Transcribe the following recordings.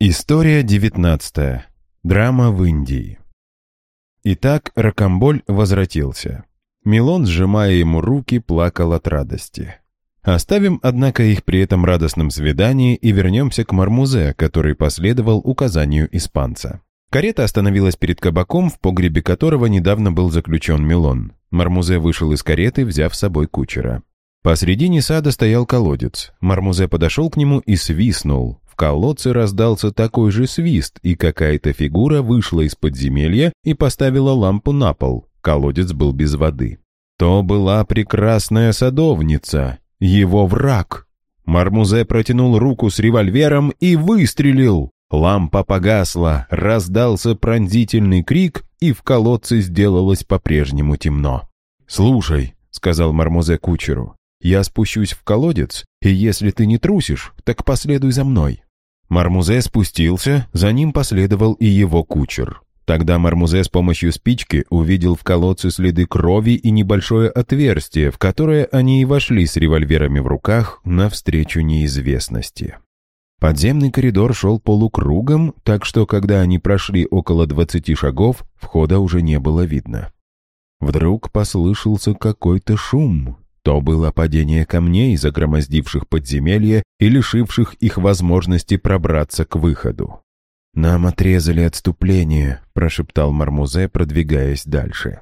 История 19. Драма в Индии. Итак, Ракамболь возвратился. Милон, сжимая ему руки, плакал от радости. Оставим, однако, их при этом радостном свидании и вернемся к Мармузе, который последовал указанию испанца. Карета остановилась перед кабаком, в погребе которого недавно был заключен Милон. Мармузе вышел из кареты, взяв с собой кучера. Посредине сада стоял колодец. Мармузе подошел к нему и свистнул колодце раздался такой же свист, и какая-то фигура вышла из подземелья и поставила лампу на пол. Колодец был без воды. То была прекрасная садовница, его враг. Мармузе протянул руку с револьвером и выстрелил. Лампа погасла, раздался пронзительный крик, и в колодце сделалось по-прежнему темно. «Слушай», — сказал Мармузе кучеру, — «я спущусь в колодец, и если ты не трусишь, так последуй за мной». Мармузе спустился, за ним последовал и его кучер. Тогда Мармузе с помощью спички увидел в колодце следы крови и небольшое отверстие, в которое они и вошли с револьверами в руках навстречу неизвестности. Подземный коридор шел полукругом, так что, когда они прошли около двадцати шагов, входа уже не было видно. Вдруг послышался какой-то шум, то было падение камней, загромоздивших подземелье и лишивших их возможности пробраться к выходу. «Нам отрезали отступление», — прошептал Мармузе, продвигаясь дальше.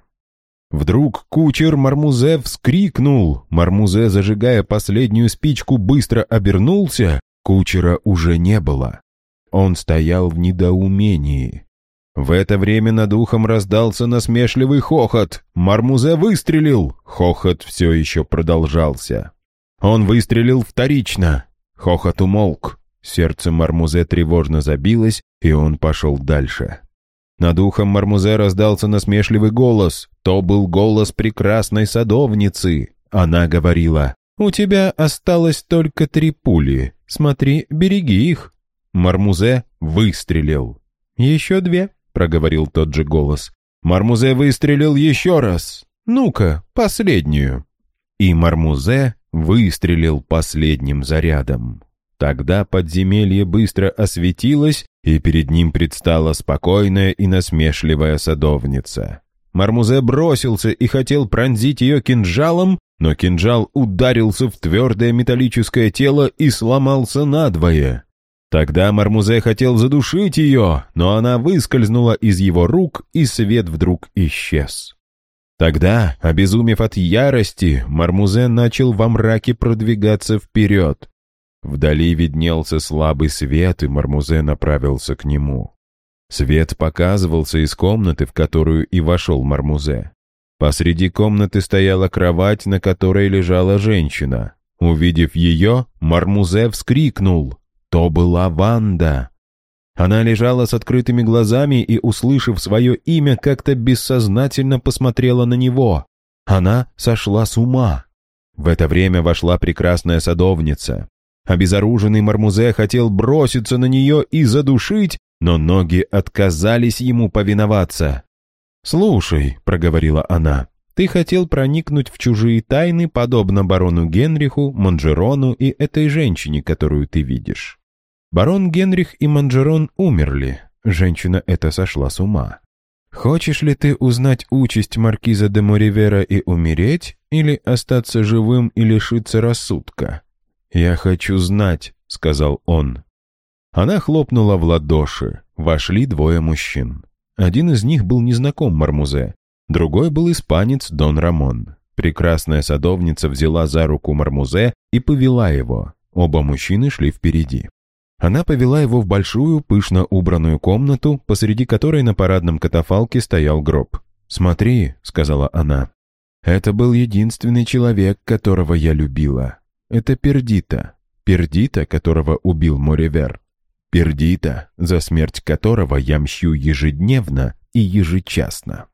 Вдруг кучер Мармузе вскрикнул. Мармузе, зажигая последнюю спичку, быстро обернулся. Кучера уже не было. Он стоял в недоумении. В это время над ухом раздался насмешливый хохот. Мармузе выстрелил. Хохот все еще продолжался. Он выстрелил вторично. Хохот умолк. Сердце Мармузе тревожно забилось, и он пошел дальше. Над ухом Мармузе раздался насмешливый голос. То был голос прекрасной садовницы. Она говорила, «У тебя осталось только три пули. Смотри, береги их». Мармузе выстрелил. «Еще две», проговорил тот же голос. Мармузе выстрелил еще раз. Ну-ка, последнюю. И Мармузе выстрелил последним зарядом. Тогда подземелье быстро осветилось, и перед ним предстала спокойная и насмешливая садовница. Мармузе бросился и хотел пронзить ее кинжалом, но кинжал ударился в твердое металлическое тело и сломался надвое. Тогда Мармузе хотел задушить ее, но она выскользнула из его рук, и свет вдруг исчез. Тогда, обезумев от ярости, Мармузе начал во мраке продвигаться вперед. Вдали виднелся слабый свет, и Мармузе направился к нему. Свет показывался из комнаты, в которую и вошел Мармузе. Посреди комнаты стояла кровать, на которой лежала женщина. Увидев ее, Мармузе вскрикнул. То была Ванда. Она лежала с открытыми глазами и, услышав свое имя, как-то бессознательно посмотрела на него. Она сошла с ума. В это время вошла прекрасная садовница. Обезоруженный Мармузе хотел броситься на нее и задушить, но ноги отказались ему повиноваться. «Слушай», — проговорила она, — «ты хотел проникнуть в чужие тайны, подобно барону Генриху, Монжерону и этой женщине, которую ты видишь. Барон Генрих и Манжерон умерли. Женщина эта сошла с ума. Хочешь ли ты узнать участь маркиза де Моривера и умереть, или остаться живым и лишиться рассудка? Я хочу знать, сказал он. Она хлопнула в ладоши. Вошли двое мужчин. Один из них был незнаком Мармузе, другой был испанец Дон Рамон. Прекрасная садовница взяла за руку Мармузе и повела его. Оба мужчины шли впереди. Она повела его в большую, пышно убранную комнату, посреди которой на парадном катафалке стоял гроб. «Смотри», — сказала она, — «это был единственный человек, которого я любила. Это Пердита. Пердита, которого убил Моревер. Пердита, за смерть которого я мщу ежедневно и ежечасно».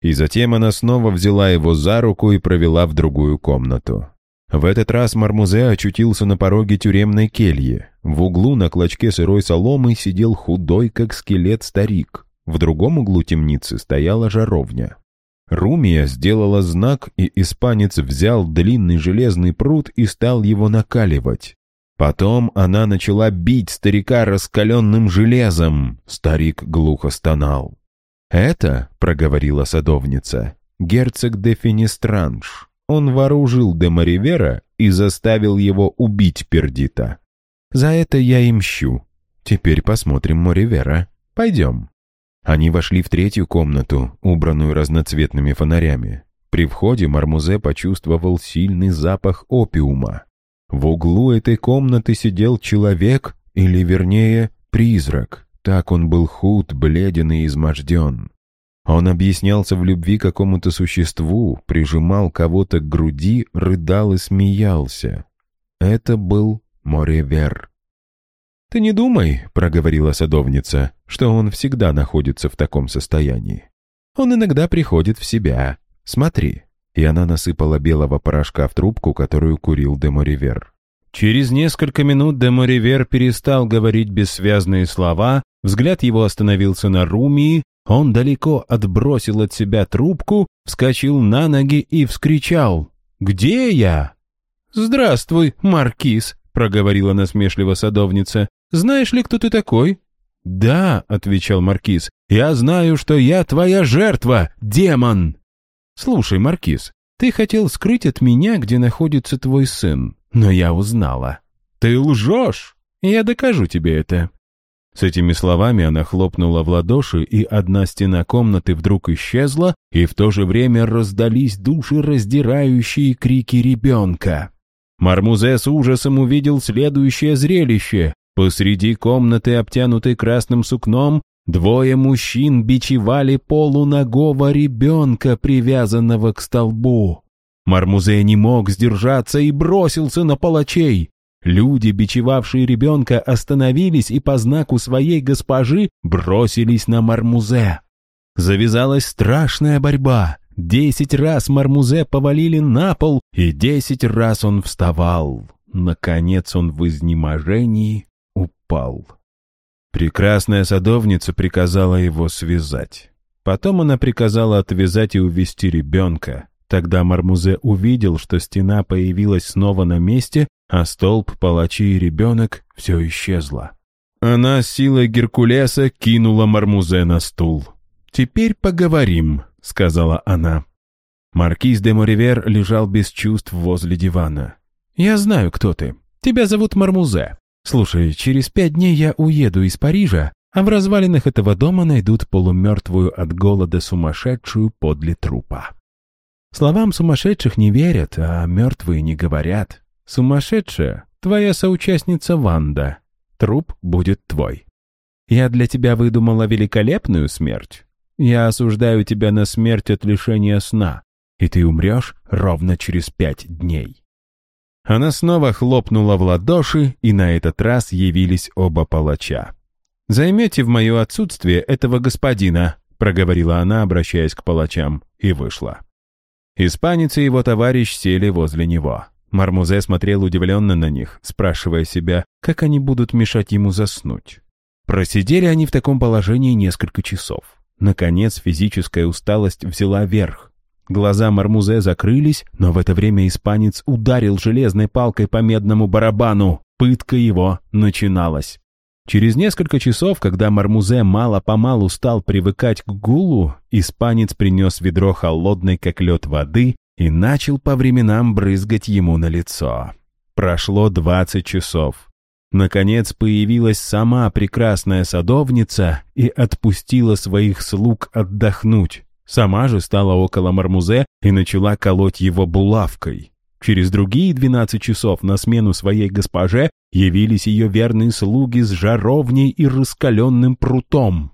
И затем она снова взяла его за руку и провела в другую комнату. В этот раз Мармузе очутился на пороге тюремной кельи. В углу на клочке сырой соломы сидел худой, как скелет, старик. В другом углу темницы стояла жаровня. Румия сделала знак, и испанец взял длинный железный пруд и стал его накаливать. Потом она начала бить старика раскаленным железом. Старик глухо стонал. «Это, — проговорила садовница, — герцог де Финистранж. Он вооружил де Маривера и заставил его убить Пердита. За это я и мщу. Теперь посмотрим Моривера. Пойдем». Они вошли в третью комнату, убранную разноцветными фонарями. При входе Мармузе почувствовал сильный запах опиума. В углу этой комнаты сидел человек, или, вернее, призрак. Так он был худ, бледен и изможден. Он объяснялся в любви какому-то существу, прижимал кого-то к груди, рыдал и смеялся. Это был Моревер. «Ты не думай», — проговорила садовница, «что он всегда находится в таком состоянии. Он иногда приходит в себя. Смотри» и она насыпала белого порошка в трубку, которую курил Деморивер. Через несколько минут Деморивер перестал говорить бессвязные слова, взгляд его остановился на Румии, он далеко отбросил от себя трубку, вскочил на ноги и вскричал «Где я?» «Здравствуй, Маркиз», — проговорила насмешливо садовница. «Знаешь ли, кто ты такой?» «Да», — отвечал Маркиз, — «я знаю, что я твоя жертва, демон!» «Слушай, Маркиз, ты хотел скрыть от меня, где находится твой сын, но я узнала. Ты лжешь! Я докажу тебе это». С этими словами она хлопнула в ладоши, и одна стена комнаты вдруг исчезла, и в то же время раздались душераздирающие крики ребенка. Мармузе с ужасом увидел следующее зрелище. Посреди комнаты, обтянутой красным сукном, Двое мужчин бичевали полуногого ребенка, привязанного к столбу. Мармузе не мог сдержаться и бросился на палачей. Люди, бичевавшие ребенка, остановились и по знаку своей госпожи бросились на Мармузе. Завязалась страшная борьба. Десять раз Мармузе повалили на пол, и десять раз он вставал. Наконец он в изнеможении упал. Прекрасная садовница приказала его связать. Потом она приказала отвязать и увести ребенка. Тогда Мармузе увидел, что стена появилась снова на месте, а столб, палачи и ребенок — все исчезло. Она силой Геркулеса кинула Мармузе на стул. «Теперь поговорим», — сказала она. Маркиз де Моривер лежал без чувств возле дивана. «Я знаю, кто ты. Тебя зовут Мармузе. Слушай, через пять дней я уеду из Парижа, а в развалинах этого дома найдут полумертвую от голода сумасшедшую подле трупа. Словам сумасшедших не верят, а мертвые не говорят. Сумасшедшая — твоя соучастница Ванда. Труп будет твой. Я для тебя выдумала великолепную смерть. Я осуждаю тебя на смерть от лишения сна, и ты умрешь ровно через пять дней. Она снова хлопнула в ладоши, и на этот раз явились оба палача. «Займете в мое отсутствие этого господина», — проговорила она, обращаясь к палачам, и вышла. Испанец и его товарищ сели возле него. Мармузе смотрел удивленно на них, спрашивая себя, как они будут мешать ему заснуть. Просидели они в таком положении несколько часов. Наконец физическая усталость взяла верх. Глаза Мармузе закрылись, но в это время испанец ударил железной палкой по медному барабану. Пытка его начиналась. Через несколько часов, когда Мармузе мало-помалу стал привыкать к гулу, испанец принес ведро холодной, как лед воды, и начал по временам брызгать ему на лицо. Прошло двадцать часов. Наконец появилась сама прекрасная садовница и отпустила своих слуг отдохнуть. Сама же стала около Мармузе и начала колоть его булавкой. Через другие двенадцать часов на смену своей госпоже явились ее верные слуги с жаровней и раскаленным прутом.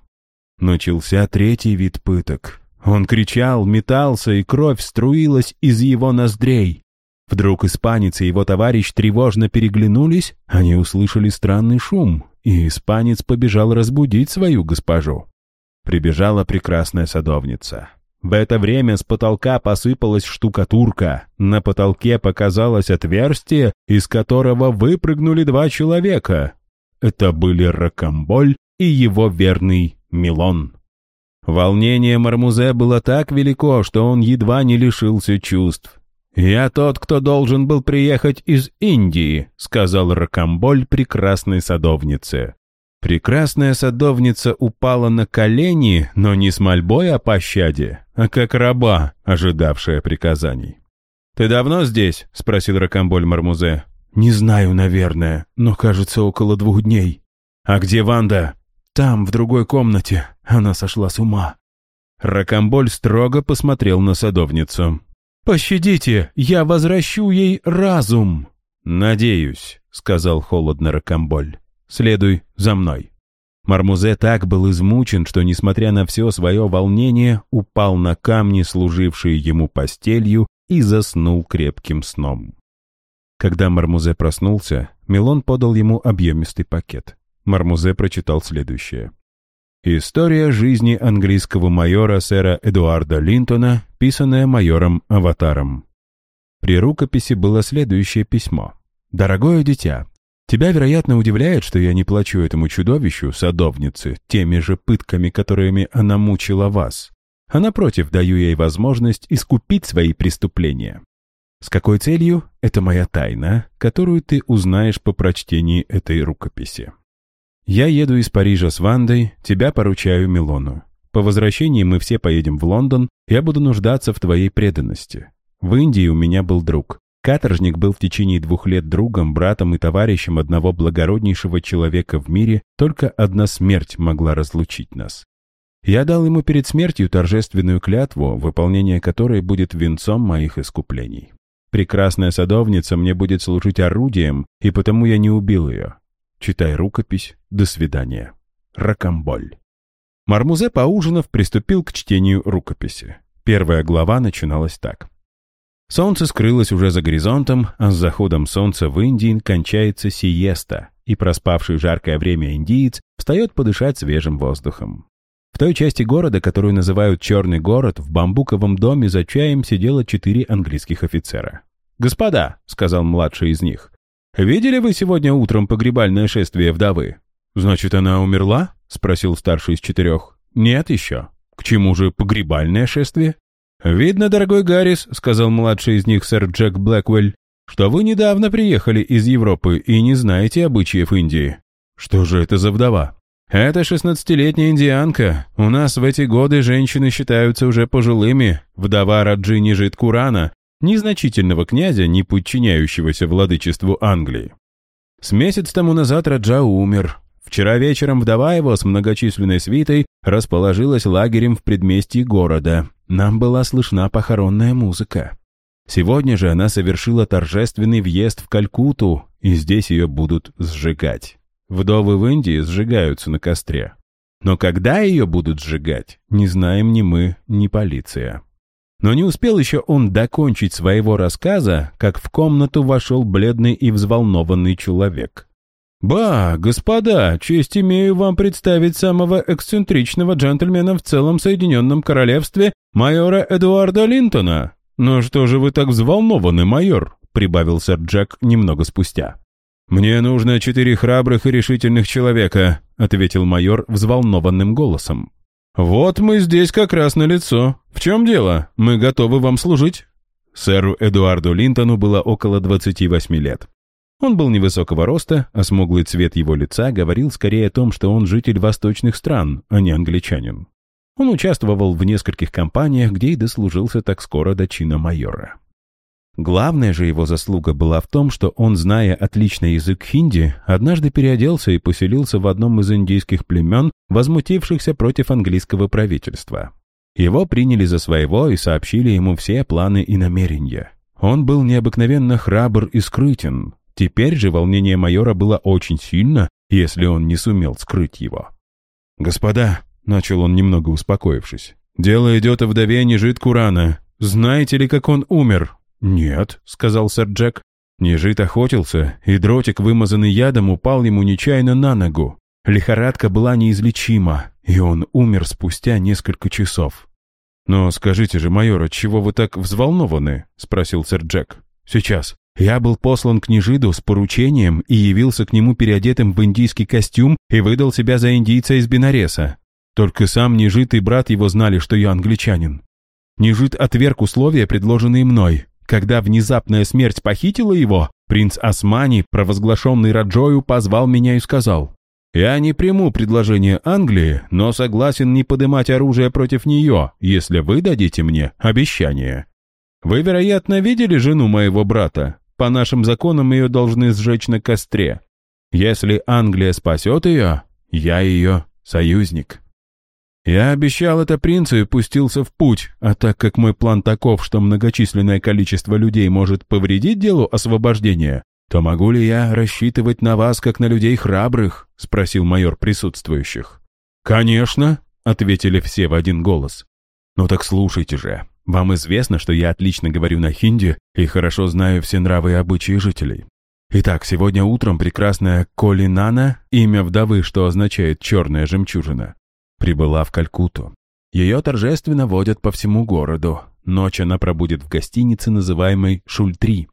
Начался третий вид пыток. Он кричал, метался, и кровь струилась из его ноздрей. Вдруг испанец и его товарищ тревожно переглянулись, они услышали странный шум, и испанец побежал разбудить свою госпожу прибежала прекрасная садовница. В это время с потолка посыпалась штукатурка. На потолке показалось отверстие, из которого выпрыгнули два человека. Это были Ракамболь и его верный Милон. Волнение Мармузе было так велико, что он едва не лишился чувств. «Я тот, кто должен был приехать из Индии», — сказал Ракамболь прекрасной садовнице. Прекрасная садовница упала на колени, но не с мольбой о пощаде, а как раба, ожидавшая приказаний. «Ты давно здесь?» — спросил Ракамболь Мармузе. «Не знаю, наверное, но, кажется, около двух дней». «А где Ванда?» «Там, в другой комнате. Она сошла с ума». Ракамболь строго посмотрел на садовницу. «Пощадите, я возвращу ей разум!» «Надеюсь», — сказал холодно Ракамболь. «Следуй за мной». Мармузе так был измучен, что, несмотря на все свое волнение, упал на камни, служившие ему постелью, и заснул крепким сном. Когда Мармузе проснулся, Милон подал ему объемистый пакет. Мармузе прочитал следующее. История жизни английского майора сэра Эдуарда Линтона, писанная майором Аватаром. При рукописи было следующее письмо. «Дорогое дитя, тебя, вероятно, удивляет, что я не плачу этому чудовищу, садовнице, теми же пытками, которыми она мучила вас, а напротив, даю ей возможность искупить свои преступления. С какой целью? Это моя тайна, которую ты узнаешь по прочтении этой рукописи. Я еду из Парижа с Вандой, тебя поручаю Милону. По возвращении мы все поедем в Лондон, я буду нуждаться в твоей преданности. В Индии у меня был друг. Каторжник был в течение двух лет другом, братом и товарищем одного благороднейшего человека в мире, только одна смерть могла разлучить нас. Я дал ему перед смертью торжественную клятву, выполнение которой будет венцом моих искуплений. Прекрасная садовница мне будет служить орудием, и потому я не убил ее. Читай рукопись. До свидания. Ракамболь. Мармузе, поужинав, приступил к чтению рукописи. Первая глава начиналась так. Солнце скрылось уже за горизонтом, а с заходом солнца в Индии кончается сиеста, и проспавший жаркое время индиец встает подышать свежим воздухом. В той части города, которую называют «Черный город», в бамбуковом доме за чаем сидело четыре английских офицера. «Господа», — сказал младший из них, «Видели вы сегодня утром погребальное шествие вдовы?» «Значит, она умерла?» — спросил старший из четырех. «Нет еще. К чему же погребальное шествие?» «Видно, дорогой Гаррис», — сказал младший из них сэр Джек Блэквелл, «что вы недавно приехали из Европы и не знаете обычаев Индии». «Что же это за вдова?» «Это шестнадцатилетняя индианка. У нас в эти годы женщины считаются уже пожилыми. Вдова Раджини Жит Курана, незначительного князя, не подчиняющегося владычеству Англии. С месяц тому назад Раджа умер. Вчера вечером вдова его с многочисленной свитой расположилась лагерем в предместье города. Нам была слышна похоронная музыка. Сегодня же она совершила торжественный въезд в Калькуту, и здесь ее будут сжигать. Вдовы в Индии сжигаются на костре. Но когда ее будут сжигать, не знаем ни мы, ни полиция. Но не успел еще он докончить своего рассказа, как в комнату вошел бледный и взволнованный человек. «Ба, господа, честь имею вам представить самого эксцентричного джентльмена в целом Соединенном Королевстве, майора Эдуарда Линтона. Ну что же вы так взволнованы, майор?» — прибавил сэр Джек немного спустя. «Мне нужно четыре храбрых и решительных человека», — ответил майор взволнованным голосом. «Вот мы здесь как раз на лицо. В чем дело? Мы готовы вам служить». Сэру Эдуарду Линтону было около 28 лет. Он был невысокого роста, а смуглый цвет его лица говорил скорее о том, что он житель восточных стран, а не англичанин. Он участвовал в нескольких кампаниях, где и дослужился так скоро до чина майора. Главная же его заслуга была в том, что он, зная отличный язык хинди, однажды переоделся и поселился в одном из индийских племен, возмутившихся против английского правительства. Его приняли за своего и сообщили ему все планы и намерения. Он был необыкновенно храбр и скрытен. Теперь же волнение майора было очень сильно, если он не сумел скрыть его. «Господа», — начал он, немного успокоившись, — «дело идет о вдове Нежит Курана. Знаете ли, как он умер?» «Нет», — сказал сэр Джек. Нежит охотился, и дротик, вымазанный ядом, упал ему нечаянно на ногу. Лихорадка была неизлечима, и он умер спустя несколько часов. «Но скажите же, майор, отчего вы так взволнованы?» — спросил сэр Джек. «Сейчас. Я был послан к Нежиду с поручением и явился к нему переодетым в индийский костюм и выдал себя за индийца из Бенареса. Только сам Нежит и брат его знали, что я англичанин. Нежит отверг условия, предложенные мной, Когда внезапная смерть похитила его, принц Османи, провозглашенный Раджою, позвал меня и сказал, «Я не приму предложение Англии, но согласен не поднимать оружие против нее, если вы дадите мне обещание». Вы, вероятно, видели жену моего брата? По нашим законам ее должны сжечь на костре. Если Англия спасет ее, я ее союзник. Я обещал это принцу и пустился в путь, а так как мой план таков, что многочисленное количество людей может повредить делу освобождения, то могу ли я рассчитывать на вас, как на людей храбрых?» — спросил майор присутствующих. «Конечно», — ответили все в один голос. «Ну так слушайте же, вам известно, что я отлично говорю на хинди и хорошо знаю все нравы и обычаи жителей. Итак, сегодня утром прекрасная Колинана, имя вдовы, что означает «черная жемчужина», прибыла в Калькутту. Ее торжественно водят по всему городу. Ночь она пробудет в гостинице, называемой Шультри.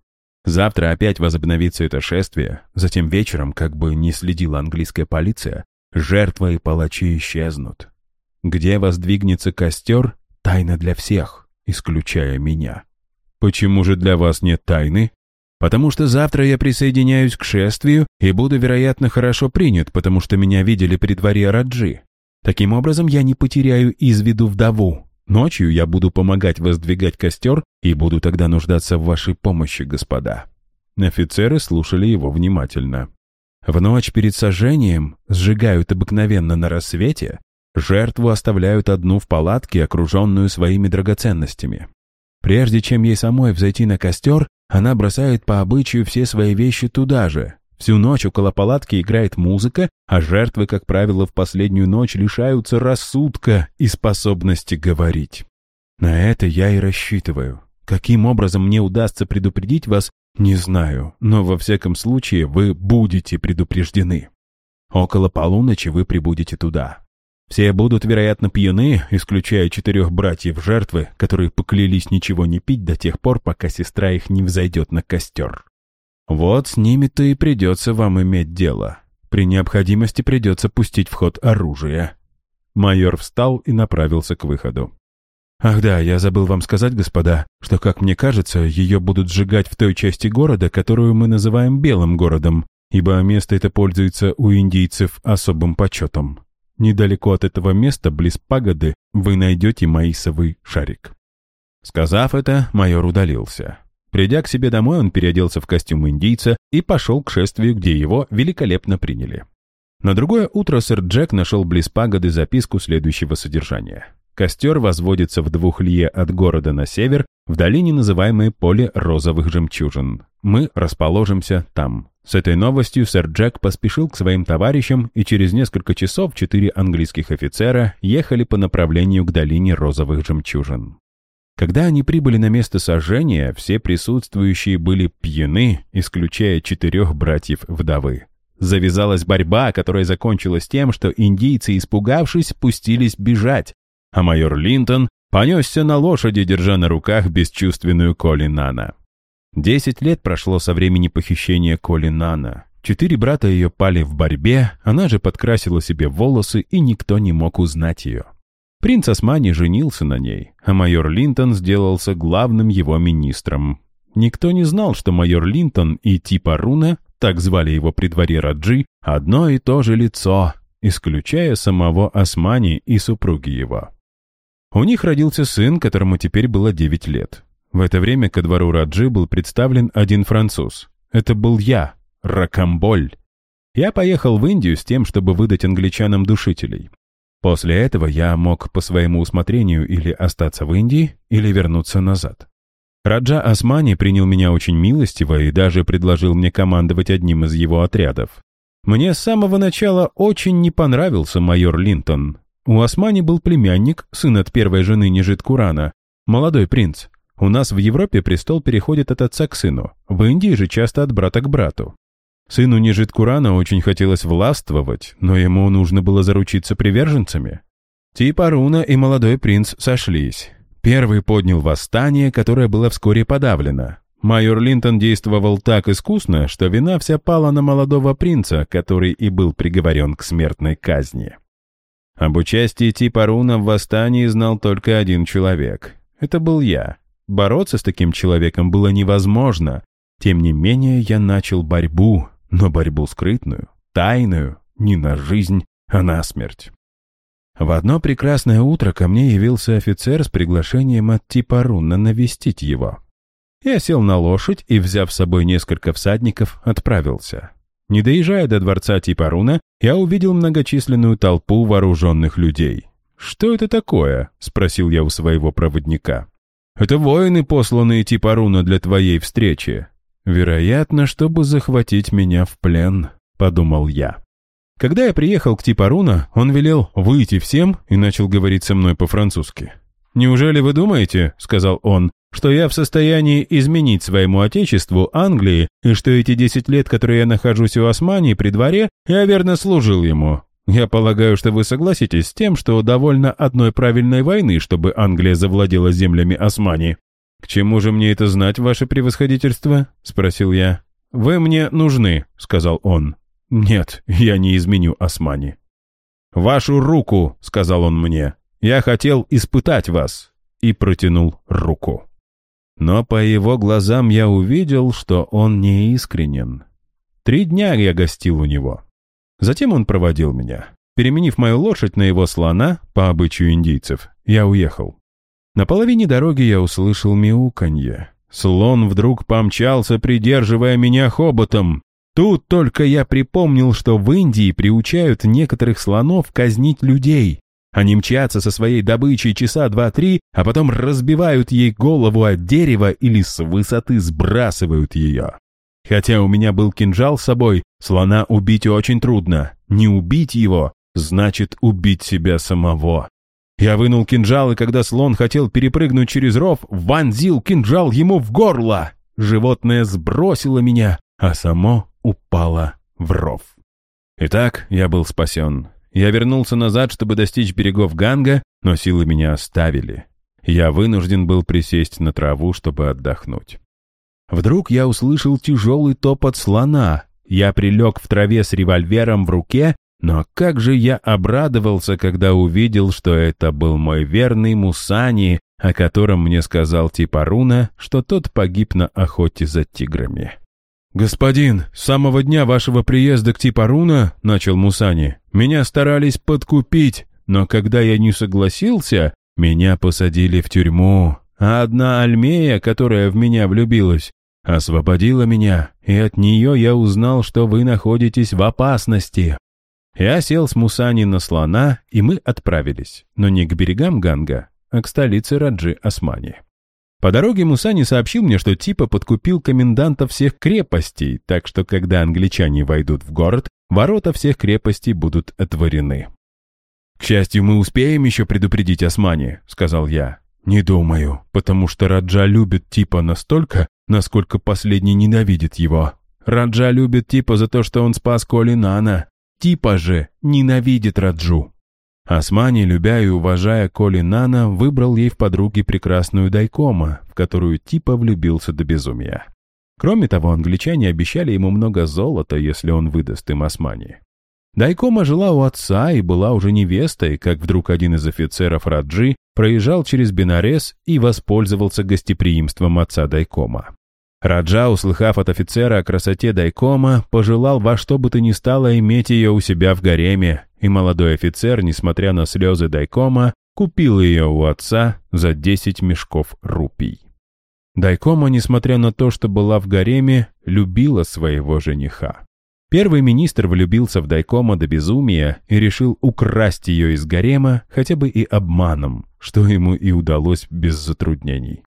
Завтра опять возобновится это шествие, затем вечером, как бы не следила английская полиция, жертвы и палачи исчезнут. Где воздвигнется костер, тайна для всех, исключая меня. Почему же для вас нет тайны? Потому что завтра я присоединяюсь к шествию и буду, вероятно, хорошо принят, потому что меня видели при дворе Раджи. Таким образом, я не потеряю из виду вдову. Ночью я буду помогать воздвигать костер и буду тогда нуждаться в вашей помощи, господа». Офицеры слушали его внимательно. В ночь перед сожжением сжигают обыкновенно на рассвете, жертву оставляют одну в палатке, окруженную своими драгоценностями. Прежде чем ей самой взойти на костер, она бросает по обычаю все свои вещи туда же, Всю ночь около палатки играет музыка, а жертвы, как правило, в последнюю ночь лишаются рассудка и способности говорить. На это я и рассчитываю. Каким образом мне удастся предупредить вас, не знаю, но во всяком случае вы будете предупреждены. Около полуночи вы прибудете туда. Все будут, вероятно, пьяны, исключая четырех братьев жертвы, которые поклялись ничего не пить до тех пор, пока сестра их не взойдет на костер. Вот с ними-то и придется вам иметь дело. При необходимости придется пустить в ход оружие». Майор встал и направился к выходу. «Ах да, я забыл вам сказать, господа, что, как мне кажется, ее будут сжигать в той части города, которую мы называем Белым городом, ибо место это пользуется у индийцев особым почетом. Недалеко от этого места, близ пагоды, вы найдете маисовый шарик». Сказав это, майор удалился. Придя к себе домой, он переоделся в костюм индийца и пошел к шествию, где его великолепно приняли. На другое утро сэр Джек нашел близ пагоды записку следующего содержания. Костер возводится в двух лье от города на север, в долине, называемой Поле розовых жемчужин. Мы расположимся там. С этой новостью сэр Джек поспешил к своим товарищам, и через несколько часов четыре английских офицера ехали по направлению к долине розовых жемчужин. Когда они прибыли на место сожжения, все присутствующие были пьяны, исключая четырех братьев вдовы. Завязалась борьба, которая закончилась тем, что индийцы, испугавшись, пустились бежать, а майор Линтон понесся на лошади, держа на руках бесчувственную Коли Нана. Десять лет прошло со времени похищения Коли Нана. Четыре брата ее пали в борьбе, она же подкрасила себе волосы, и никто не мог узнать ее. Принц Османи женился на ней, а майор Линтон сделался главным его министром. Никто не знал, что майор Линтон и Типа Руна, так звали его при дворе Раджи, одно и то же лицо, исключая самого Османи и супруги его. У них родился сын, которому теперь было 9 лет. В это время ко двору Раджи был представлен один француз. Это был я, Ракамболь. Я поехал в Индию с тем, чтобы выдать англичанам душителей. После этого я мог по своему усмотрению или остаться в Индии, или вернуться назад. Раджа Османи принял меня очень милостиво и даже предложил мне командовать одним из его отрядов. Мне с самого начала очень не понравился майор Линтон. У Османи был племянник, сын от первой жены Нежит Курана, молодой принц. У нас в Европе престол переходит от отца к сыну, в Индии же часто от брата к брату. Сыну Нижит Курана очень хотелось властвовать, но ему нужно было заручиться приверженцами. Тип Аруна и молодой принц сошлись. Первый поднял восстание, которое было вскоре подавлено. Майор Линтон действовал так искусно, что вина вся пала на молодого принца, который и был приговорен к смертной казни. Об участии Типа Руна в восстании знал только один человек. Это был я. Бороться с таким человеком было невозможно. Тем не менее, я начал борьбу, но борьбу скрытную, тайную, не на жизнь, а на смерть. В одно прекрасное утро ко мне явился офицер с приглашением от Типаруна навестить его. Я сел на лошадь и, взяв с собой несколько всадников, отправился. Не доезжая до дворца Типаруна, я увидел многочисленную толпу вооруженных людей. «Что это такое?» — спросил я у своего проводника. «Это воины, посланные Типаруна для твоей встречи». «Вероятно, чтобы захватить меня в плен», — подумал я. Когда я приехал к Типаруна, он велел выйти всем и начал говорить со мной по-французски. «Неужели вы думаете, — сказал он, — что я в состоянии изменить своему отечеству, Англии, и что эти десять лет, которые я нахожусь у Османии при дворе, я верно служил ему? Я полагаю, что вы согласитесь с тем, что довольно одной правильной войны, чтобы Англия завладела землями Османии». «К чему же мне это знать, ваше превосходительство?» — спросил я. «Вы мне нужны», — сказал он. «Нет, я не изменю Османи». «Вашу руку», — сказал он мне. «Я хотел испытать вас». И протянул руку. Но по его глазам я увидел, что он не искренен. Три дня я гостил у него. Затем он проводил меня. Переменив мою лошадь на его слона, по обычаю индийцев, я уехал. На половине дороги я услышал мяуканье. Слон вдруг помчался, придерживая меня хоботом. Тут только я припомнил, что в Индии приучают некоторых слонов казнить людей. Они мчатся со своей добычей часа два-три, а потом разбивают ей голову от дерева или с высоты сбрасывают ее. Хотя у меня был кинжал с собой, слона убить очень трудно. Не убить его значит убить себя самого. Я вынул кинжал, и когда слон хотел перепрыгнуть через ров, вонзил кинжал ему в горло. Животное сбросило меня, а само упала в ров. Итак, я был спасен. Я вернулся назад, чтобы достичь берегов Ганга, но силы меня оставили. Я вынужден был присесть на траву, чтобы отдохнуть. Вдруг я услышал тяжелый топот слона. Я прилег в траве с револьвером в руке, но как же я обрадовался, когда увидел, что это был мой верный Мусани, о котором мне сказал Типаруна, что тот погиб на охоте за тиграми. «Господин, с самого дня вашего приезда к Типаруна, — начал Мусани, — меня старались подкупить, но когда я не согласился, меня посадили в тюрьму, а одна Альмея, которая в меня влюбилась, освободила меня, и от нее я узнал, что вы находитесь в опасности. Я сел с Мусани на слона, и мы отправились, но не к берегам Ганга, а к столице Раджи Османи. По дороге Мусани сообщил мне, что типа подкупил коменданта всех крепостей, так что когда англичане войдут в город, ворота всех крепостей будут отворены. «К счастью, мы успеем еще предупредить Османи», — сказал я. «Не думаю, потому что Раджа любит типа настолько, насколько последний ненавидит его. Раджа любит типа за то, что он спас Колинана. Типа же ненавидит Раджу». Османи, любя и уважая Коли Нана, выбрал ей в подруги прекрасную Дайкома, в которую типа влюбился до безумия. Кроме того, англичане обещали ему много золота, если он выдаст им Османи. Дайкома жила у отца и была уже невестой, как вдруг один из офицеров Раджи проезжал через Бенарес и воспользовался гостеприимством отца Дайкома. Раджа, услыхав от офицера о красоте Дайкома, пожелал во что бы то ни стало иметь ее у себя в гареме, и молодой офицер, несмотря на слезы Дайкома, купил ее у отца за 10 мешков рупий. Дайкома, несмотря на то, что была в гареме, любила своего жениха. Первый министр влюбился в Дайкома до безумия и решил украсть ее из гарема хотя бы и обманом, что ему и удалось без затруднений.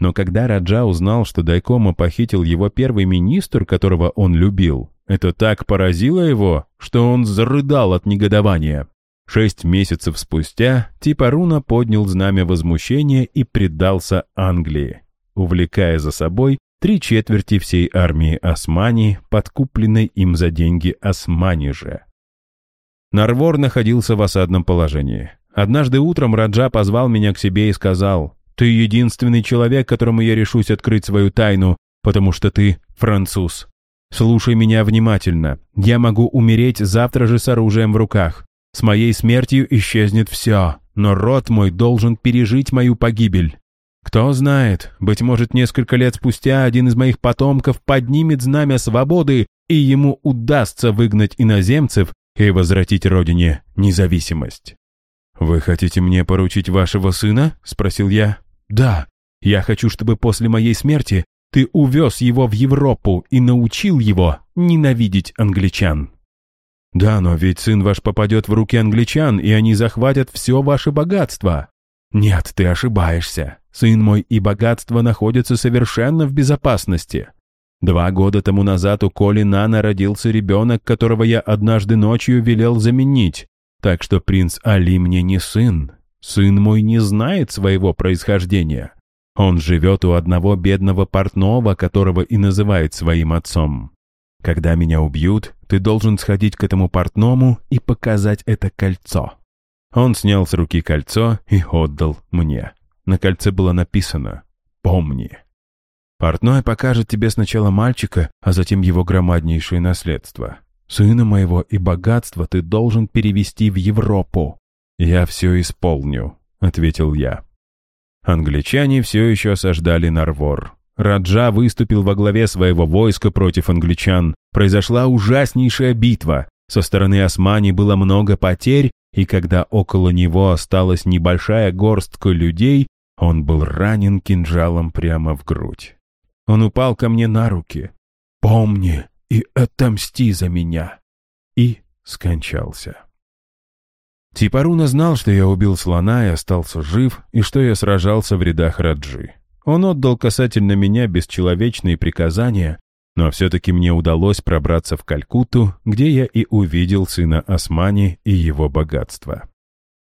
Но когда Раджа узнал, что Дайкома похитил его первый министр, которого он любил, это так поразило его, что он зарыдал от негодования. Шесть месяцев спустя Типаруна поднял знамя возмущения и предался Англии, увлекая за собой три четверти всей армии Османи, подкупленной им за деньги Османи же. Нарвор находился в осадном положении. Однажды утром Раджа позвал меня к себе и сказал, «Ты единственный человек, которому я решусь открыть свою тайну, потому что ты француз. Слушай меня внимательно. Я могу умереть завтра же с оружием в руках. С моей смертью исчезнет все, но род мой должен пережить мою погибель. Кто знает, быть может, несколько лет спустя один из моих потомков поднимет знамя свободы, и ему удастся выгнать иноземцев и возвратить родине независимость. «Вы хотите мне поручить вашего сына?» — спросил я. «Да. Я хочу, чтобы после моей смерти ты увез его в Европу и научил его ненавидеть англичан». «Да, но ведь сын ваш попадет в руки англичан, и они захватят все ваше богатство». «Нет, ты ошибаешься. Сын мой и богатство находятся совершенно в безопасности. Два года тому назад у Коли Нана родился ребенок, которого я однажды ночью велел заменить. Так что принц Али мне не сын. Сын мой не знает своего происхождения. Он живет у одного бедного портного, которого и называет своим отцом. Когда меня убьют, ты должен сходить к этому портному и показать это кольцо». Он снял с руки кольцо и отдал мне. На кольце было написано «Помни». Портной покажет тебе сначала мальчика, а затем его громаднейшее наследство. Сына моего и богатство ты должен перевести в Европу. Я все исполню, — ответил я. Англичане все еще осаждали Нарвор. Раджа выступил во главе своего войска против англичан. Произошла ужаснейшая битва. Со стороны Османи было много потерь, и когда около него осталась небольшая горстка людей, он был ранен кинжалом прямо в грудь. Он упал ко мне на руки. «Помни и отомсти за меня!» И скончался. Типаруна знал, что я убил слона и остался жив, и что я сражался в рядах Раджи. Он отдал касательно меня бесчеловечные приказания, но все-таки мне удалось пробраться в Калькутту, где я и увидел сына Османи и его богатство.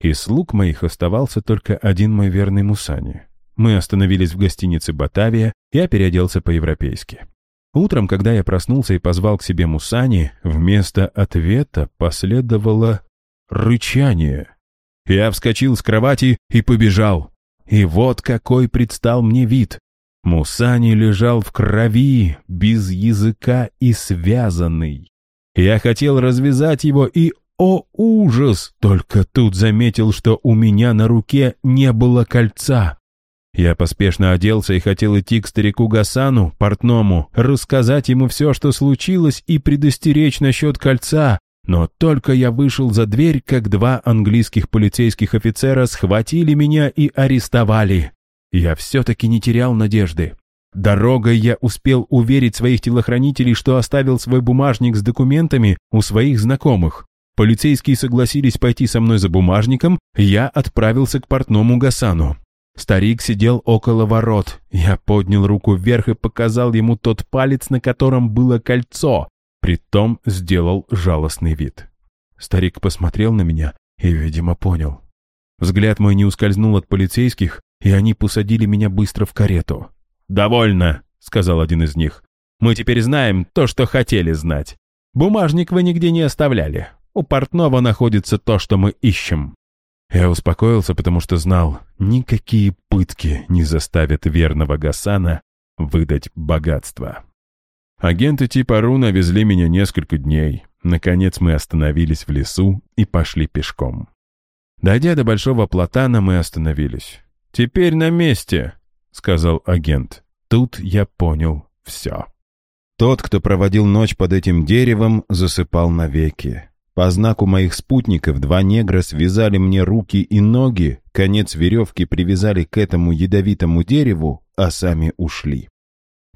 Из слуг моих оставался только один мой верный Мусани. Мы остановились в гостинице «Батавия», я переоделся по-европейски. Утром, когда я проснулся и позвал к себе Мусани, вместо ответа последовало рычание. Я вскочил с кровати и побежал. И вот какой предстал мне вид. Мусани лежал в крови, без языка и связанный. Я хотел развязать его и, о ужас, только тут заметил, что у меня на руке не было кольца. Я поспешно оделся и хотел идти к старику Гасану, портному, рассказать ему все, что случилось, и предостеречь насчет кольца, но только я вышел за дверь, как два английских полицейских офицера схватили меня и арестовали. Я все-таки не терял надежды. Дорогой я успел уверить своих телохранителей, что оставил свой бумажник с документами у своих знакомых. Полицейские согласились пойти со мной за бумажником, я отправился к портному Гасану. Старик сидел около ворот. Я поднял руку вверх и показал ему тот палец, на котором было кольцо. Притом сделал жалостный вид. Старик посмотрел на меня и, видимо, понял. Взгляд мой не ускользнул от полицейских, и они посадили меня быстро в карету. «Довольно», — сказал один из них. «Мы теперь знаем то, что хотели знать. Бумажник вы нигде не оставляли. У портного находится то, что мы ищем». Я успокоился, потому что знал, никакие пытки не заставят верного Гасана выдать богатство. Агенты типа Руна везли меня несколько дней. Наконец мы остановились в лесу и пошли пешком. Дойдя до Большого Платана, мы остановились. «Теперь на месте», — сказал агент. Тут я понял все. Тот, кто проводил ночь под этим деревом, засыпал навеки. По знаку моих спутников два негра связали мне руки и ноги, конец веревки привязали к этому ядовитому дереву, а сами ушли.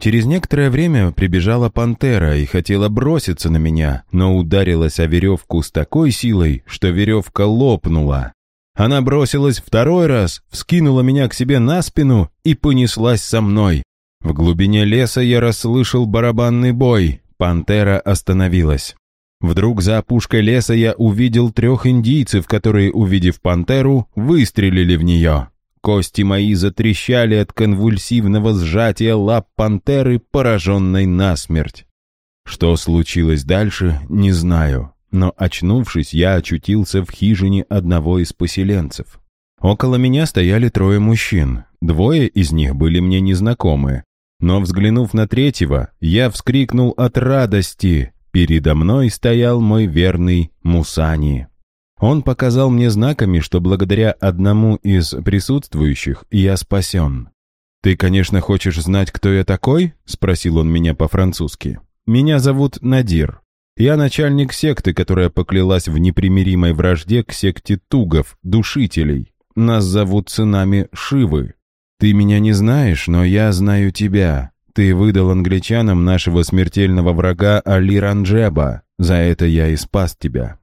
Через некоторое время прибежала пантера и хотела броситься на меня, но ударилась о веревку с такой силой, что веревка лопнула. Она бросилась второй раз, вскинула меня к себе на спину и понеслась со мной. В глубине леса я расслышал барабанный бой. Пантера остановилась. Вдруг за опушкой леса я увидел трех индийцев, которые, увидев пантеру, выстрелили в нее. Кости мои затрещали от конвульсивного сжатия лап пантеры, пораженной насмерть. Что случилось дальше, не знаю, но, очнувшись, я очутился в хижине одного из поселенцев. Около меня стояли трое мужчин, двое из них были мне незнакомы. Но, взглянув на третьего, я вскрикнул от радости. Передо мной стоял мой верный Мусани. Он показал мне знаками, что благодаря одному из присутствующих я спасен. «Ты, конечно, хочешь знать, кто я такой?» — спросил он меня по-французски. «Меня зовут Надир. Я начальник секты, которая поклялась в непримиримой вражде к секте Тугов, душителей. Нас зовут сынами Шивы. Ты меня не знаешь, но я знаю тебя. Ты выдал англичанам нашего смертельного врага Али Ранджеба. За это я и спас тебя.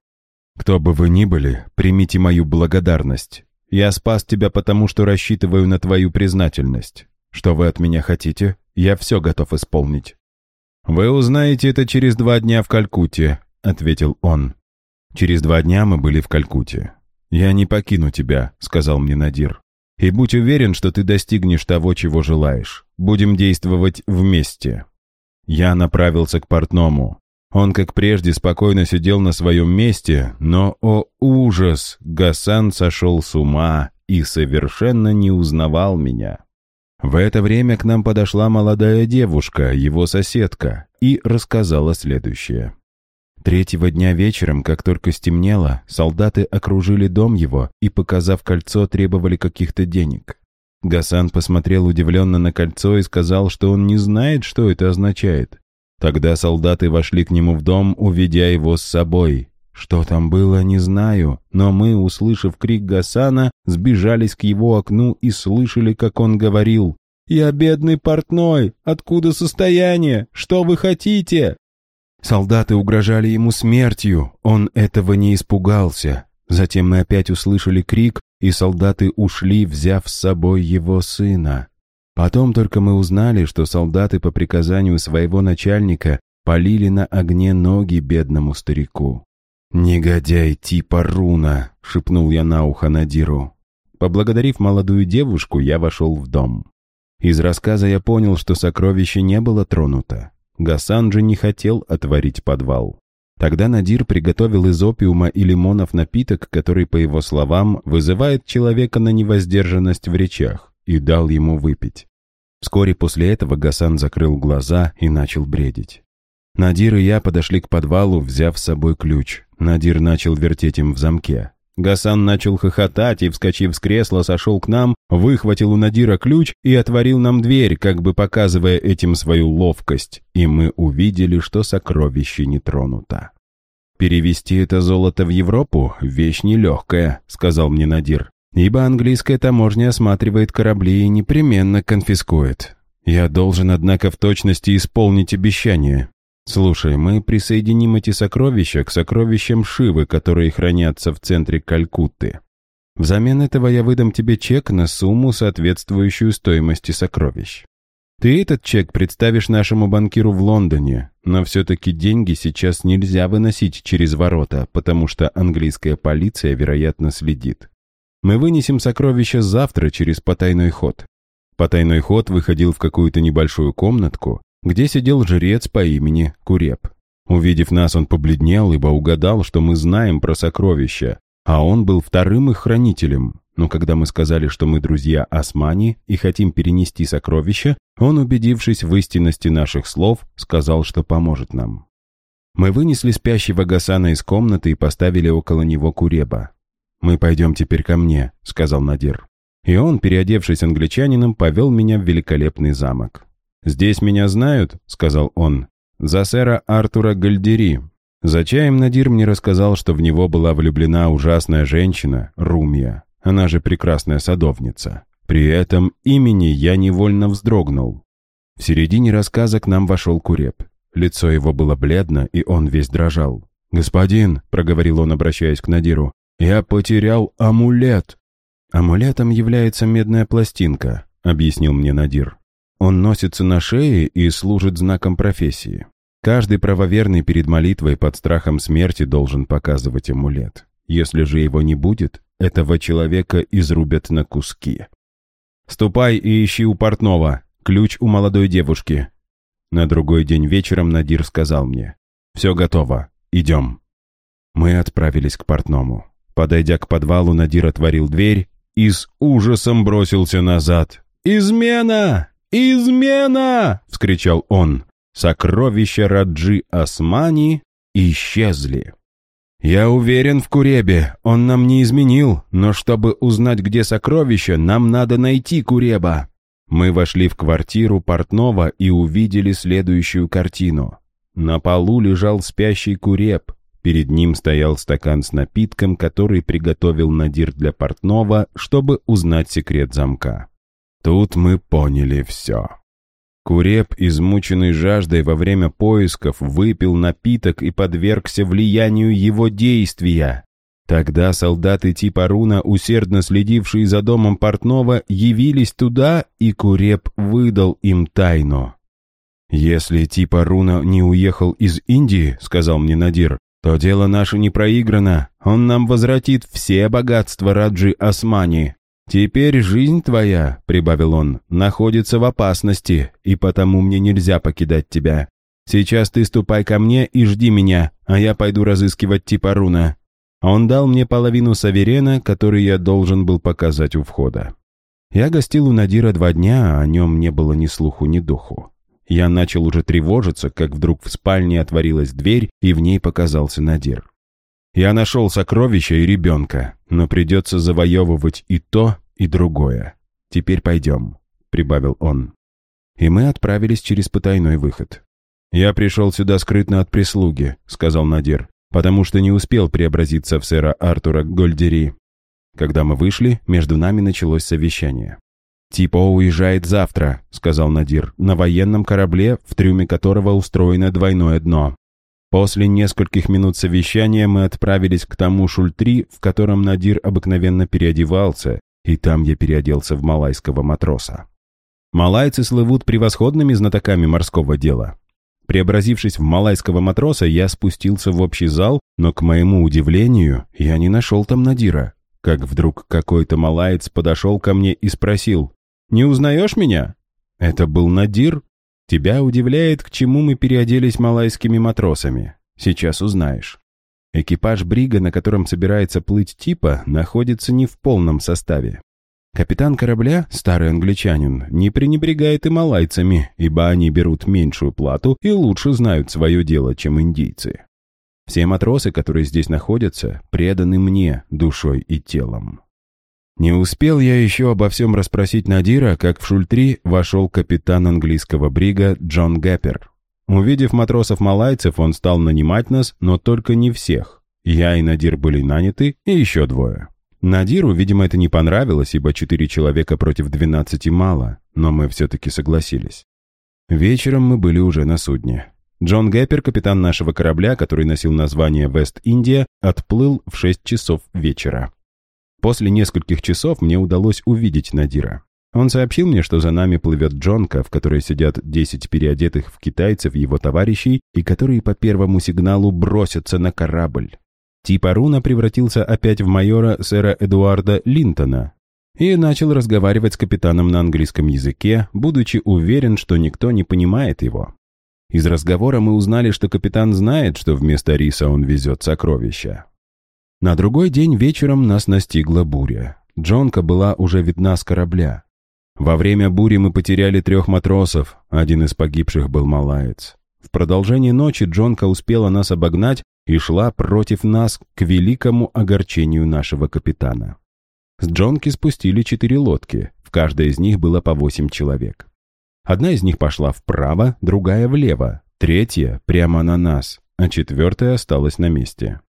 Кто бы вы ни были, примите мою благодарность. Я спас тебя потому, что рассчитываю на твою признательность. Что вы от меня хотите, я все готов исполнить. «Вы узнаете это через два дня в Калькутте», — ответил он. «Через два дня мы были в Калькутте. Я не покину тебя», — сказал мне Надир. «И будь уверен, что ты достигнешь того, чего желаешь. Будем действовать вместе». Я направился к портному. Он, как прежде, спокойно сидел на своем месте, но, о ужас, Гасан сошел с ума и совершенно не узнавал меня. В это время к нам подошла молодая девушка, его соседка, и рассказала следующее. Третьего дня вечером, как только стемнело, солдаты окружили дом его и, показав кольцо, требовали каких-то денег. Гасан посмотрел удивленно на кольцо и сказал, что он не знает, что это означает. Тогда солдаты вошли к нему в дом, уведя его с собой. Что там было, не знаю, но мы, услышав крик Гасана, сбежались к его окну и слышали, как он говорил «Я бедный портной! Откуда состояние? Что вы хотите?» Солдаты угрожали ему смертью, он этого не испугался. Затем мы опять услышали крик, и солдаты ушли, взяв с собой его сына. Потом только мы узнали, что солдаты по приказанию своего начальника полили на огне ноги бедному старику. «Негодяй типа руна!» — шепнул я на ухо Надиру. Поблагодарив молодую девушку, я вошел в дом. Из рассказа я понял, что сокровище не было тронуто. Гасан же не хотел отворить подвал. Тогда Надир приготовил из опиума и лимонов напиток, который, по его словам, вызывает человека на невоздержанность в речах, и дал ему выпить. Вскоре после этого Гасан закрыл глаза и начал бредить. Надир и я подошли к подвалу, взяв с собой ключ. Надир начал вертеть им в замке. Гасан начал хохотать и, вскочив с кресла, сошел к нам, выхватил у Надира ключ и отворил нам дверь, как бы показывая этим свою ловкость, и мы увидели, что сокровище не тронуто. «Перевести это золото в Европу — вещь нелегкая», — сказал мне Надир, «ибо английская таможня осматривает корабли и непременно конфискует. Я должен, однако, в точности исполнить обещание. «Слушай, мы присоединим эти сокровища к сокровищам Шивы, которые хранятся в центре Калькутты. Взамен этого я выдам тебе чек на сумму, соответствующую стоимости сокровищ. Ты этот чек представишь нашему банкиру в Лондоне, но все-таки деньги сейчас нельзя выносить через ворота, потому что английская полиция, вероятно, следит. Мы вынесем сокровища завтра через потайной ход. Потайной ход выходил в какую-то небольшую комнатку, где сидел жрец по имени Куреп. Увидев нас, он побледнел, ибо угадал, что мы знаем про сокровища, а он был вторым их хранителем. Но когда мы сказали, что мы друзья Османи и хотим перенести сокровища, он, убедившись в истинности наших слов, сказал, что поможет нам. Мы вынесли спящего Гасана из комнаты и поставили около него Куреба. «Мы пойдем теперь ко мне», — сказал Надир. И он, переодевшись англичанином, повел меня в великолепный замок. «Здесь меня знают», — сказал он, — «за сэра Артура Гальдери». За чаем Надир мне рассказал, что в него была влюблена ужасная женщина, Румия, она же прекрасная садовница. При этом имени я невольно вздрогнул. В середине рассказа к нам вошел Куреп. Лицо его было бледно, и он весь дрожал. «Господин», — проговорил он, обращаясь к Надиру, — «я потерял амулет». «Амулетом является медная пластинка», — объяснил мне Надир. Он носится на шее и служит знаком профессии. Каждый правоверный перед молитвой под страхом смерти должен показывать амулет. Если же его не будет, этого человека изрубят на куски. «Ступай и ищи у портного. Ключ у молодой девушки». На другой день вечером Надир сказал мне. «Все готово. Идем». Мы отправились к портному. Подойдя к подвалу, Надир отворил дверь и с ужасом бросился назад. «Измена! «Измена!» — вскричал он. Сокровища Раджи Османи исчезли. «Я уверен в Куребе, он нам не изменил, но чтобы узнать, где сокровища, нам надо найти Куреба». Мы вошли в квартиру портного и увидели следующую картину. На полу лежал спящий куреп. Перед ним стоял стакан с напитком, который приготовил Надир для портного, чтобы узнать секрет замка. Тут мы поняли все. Куреп, измученный жаждой во время поисков, выпил напиток и подвергся влиянию его действия. Тогда солдаты типа Руна, усердно следившие за домом портного, явились туда, и Куреп выдал им тайну. «Если типа Руна не уехал из Индии, — сказал мне Надир, — то дело наше не проиграно. Он нам возвратит все богатства Раджи Османи. «Теперь жизнь твоя», — прибавил он, — «находится в опасности, и потому мне нельзя покидать тебя. Сейчас ты ступай ко мне и жди меня, а я пойду разыскивать Типаруна». Он дал мне половину саверена, который я должен был показать у входа. Я гостил у Надира два дня, а о нем не было ни слуху, ни духу. Я начал уже тревожиться, как вдруг в спальне отворилась дверь, и в ней показался Надир. Я нашел сокровища и ребенка, но придется завоевывать и то, и другое. Теперь пойдем», — прибавил он. И мы отправились через потайной выход. «Я пришел сюда скрытно от прислуги», — сказал Надир, «потому что не успел преобразиться в сэра Артура Гольдери». Когда мы вышли, между нами началось совещание. «Типа уезжает завтра», — сказал Надир, «на военном корабле, в трюме которого устроено двойное дно. После нескольких минут совещания мы отправились к тому шультри, в котором Надир обыкновенно переодевался, и там я переоделся в малайского матроса. Малайцы слывут превосходными знатоками морского дела. Преобразившись в малайского матроса, я спустился в общий зал, но, к моему удивлению, я не нашел там Надира. Как вдруг какой-то малаец подошел ко мне и спросил, «Не узнаешь меня?» Это был Надир, Тебя удивляет, к чему мы переоделись малайскими матросами. Сейчас узнаешь. Экипаж брига, на котором собирается плыть типа, находится не в полном составе. Капитан корабля, старый англичанин, не пренебрегает и малайцами, ибо они берут меньшую плату и лучше знают свое дело, чем индийцы. Все матросы, которые здесь находятся, преданы мне душой и телом. Не успел я еще обо всем расспросить Надира, как в Шультри вошел капитан английского брига Джон Гэппер. Увидев матросов-малайцев, он стал нанимать нас, но только не всех. Я и Надир были наняты, и еще двое. Надиру, видимо, это не понравилось, ибо четыре человека против двенадцати мало, но мы все-таки согласились. Вечером мы были уже на судне. Джон Гэппер, капитан нашего корабля, который носил название «Вест-Индия», отплыл в шесть часов вечера. После нескольких часов мне удалось увидеть Надира. Он сообщил мне, что за нами плывет джонка, в которой сидят 10 переодетых в китайцев его товарищей и которые по первому сигналу бросятся на корабль. Типа Руна превратился опять в майора сэра Эдуарда Линтона и начал разговаривать с капитаном на английском языке, будучи уверен, что никто не понимает его. Из разговора мы узнали, что капитан знает, что вместо риса он везет сокровища. На другой день вечером нас настигла буря. Джонка была уже видна с корабля. Во время бури мы потеряли трех матросов, один из погибших был малаец. В продолжении ночи Джонка успела нас обогнать и шла против нас к великому огорчению нашего капитана. С Джонки спустили четыре лодки, в каждой из них было по восемь человек. Одна из них пошла вправо, другая влево, третья прямо на нас, а четвертая осталась на месте.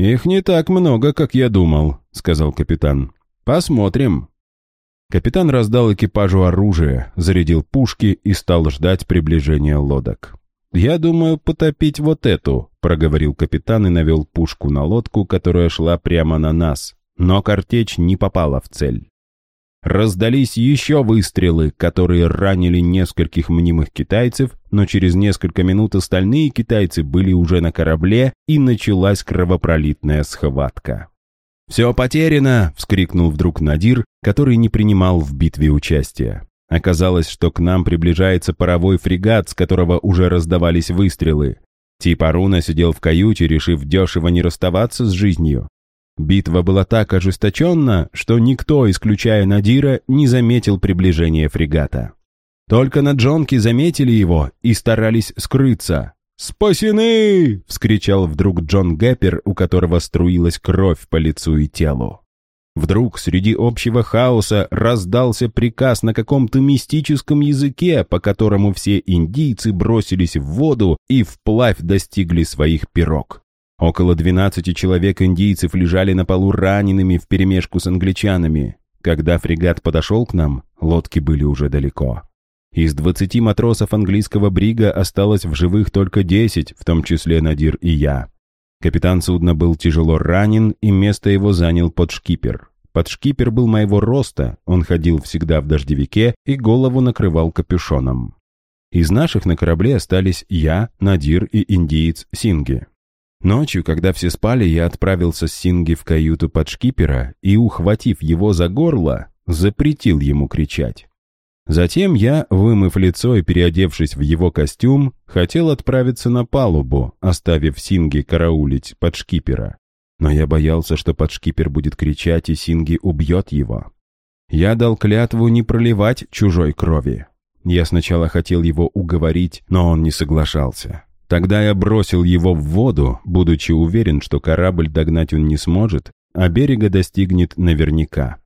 «Их не так много, как я думал», — сказал капитан. «Посмотрим». Капитан раздал экипажу оружие, зарядил пушки и стал ждать приближения лодок. «Я думаю потопить вот эту», — проговорил капитан и навел пушку на лодку, которая шла прямо на нас. Но картечь не попала в цель. Раздались еще выстрелы, которые ранили нескольких мнимых китайцев, но через несколько минут остальные китайцы были уже на корабле, и началась кровопролитная схватка. «Все потеряно!» — вскрикнул вдруг Надир, который не принимал в битве участия. Оказалось, что к нам приближается паровой фрегат, с которого уже раздавались выстрелы. Тип Аруна сидел в каюте, решив дешево не расставаться с жизнью. Битва была так ожесточенна, что никто, исключая Надира, не заметил приближения фрегата. Только на Джонке заметили его и старались скрыться. «Спасены!» — вскричал вдруг Джон Гэппер, у которого струилась кровь по лицу и телу. Вдруг среди общего хаоса раздался приказ на каком-то мистическом языке, по которому все индийцы бросились в воду и вплавь достигли своих пирог. Около 12 человек индийцев лежали на полу ранеными вперемешку с англичанами. Когда фрегат подошел к нам, лодки были уже далеко. Из 20 матросов английского брига осталось в живых только 10, в том числе Надир и я. Капитан судна был тяжело ранен, и место его занял подшкипер. Подшкипер был моего роста, он ходил всегда в дождевике и голову накрывал капюшоном. Из наших на корабле остались я, Надир и индиец Синги. Ночью, когда все спали, я отправился с Синги в каюту подшкипера и, ухватив его за горло, запретил ему кричать. Затем я, вымыв лицо и переодевшись в его костюм, хотел отправиться на палубу, оставив Синги караулить подшкипера. Но я боялся, что подшкипер будет кричать, и Синги убьет его. Я дал клятву не проливать чужой крови. Я сначала хотел его уговорить, но он не соглашался. Тогда я бросил его в воду, будучи уверен, что корабль догнать он не сможет, а берега достигнет наверняка.